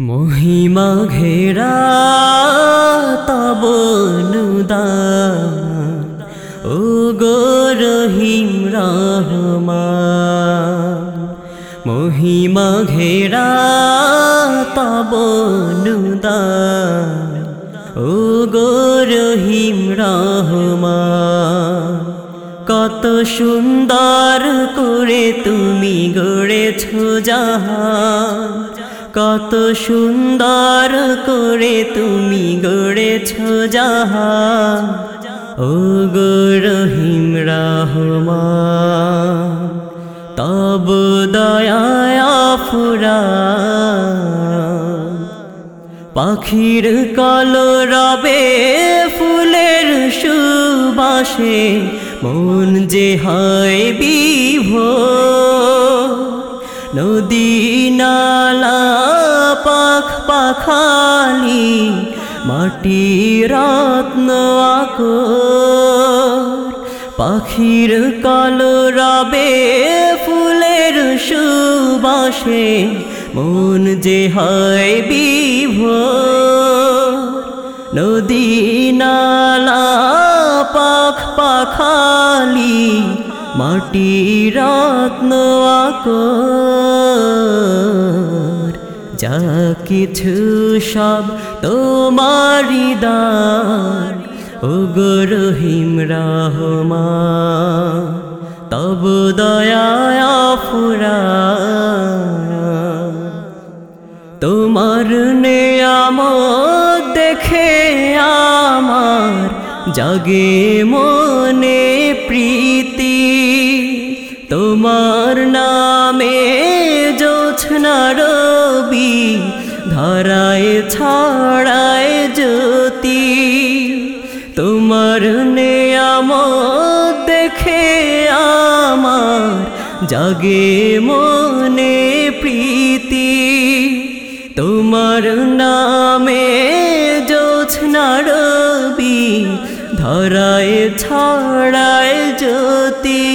মহিমা ঘেরা তব ও গো রহিম রহমান। মহিমা ঘেরা তব ও গো রহিম রহমান। কত সুন্দর করে তুমি গড়েছ জাহান। কত সুন্দর করে তুমি গড়েছ জাহান। ও গো রহিম তব দয়া ফুরা পাখির কলো রবে ফুলের সুবাসে, মন যে হয় বিভো নদী নালা পাখালি মাটি রত্ন আকো পাখির কলো রবে ফুলের সুবাসে মন যে হয় বিভ নদী নালা পাখ পাখালি মাটি রত্ন আকর যা কিছু সব তোমারি দান। ও গো রহিম তব দয়া ফুরা তোমার নেয়াম দেখে আমার জাগে মনে প্রীতি। তোমার নামে ধরায় ছড়ায় জ্যোতি, তোমার নেয়াম দেখে আমার জাগে মনে প্রীতি, তোমার নামে জোছনা রবি ধরায় ছড়ায় জ্যোতি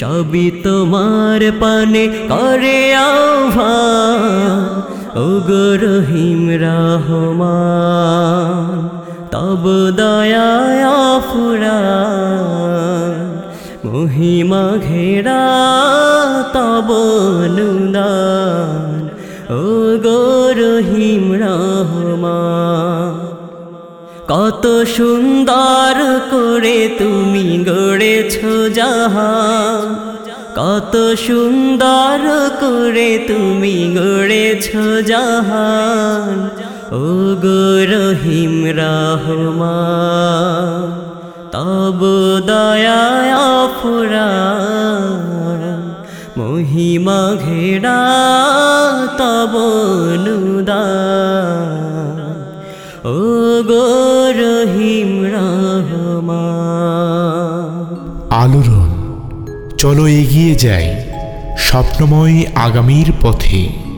সবই তোমার পানে করে আহ্বান ও গো রহিম রহমান, তব দয়া ফুরা মহিমা ঘেরা তব নুদান ও গো রহিম রহমান। কত সুন্দর করে তুমি গড়েছ জাহান। কত সুন্দর করে তুমি গড়েছ জাহান। ও গো রহিম রহমান, তব দয়া ফুরা মহিমা ঘেরা তব নুদান ও গো আলোড়ন চলো এগিয়ে যাই স্বপ্নময় আগামীর পথে।